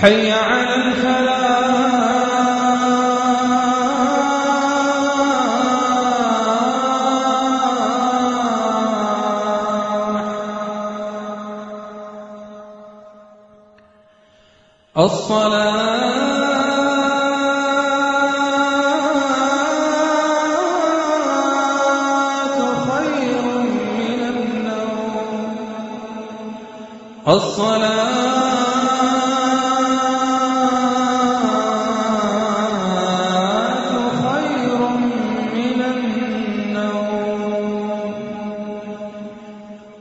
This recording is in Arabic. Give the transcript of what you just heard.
حي على الفلاح. الصلاة خير من النوم. الصلاة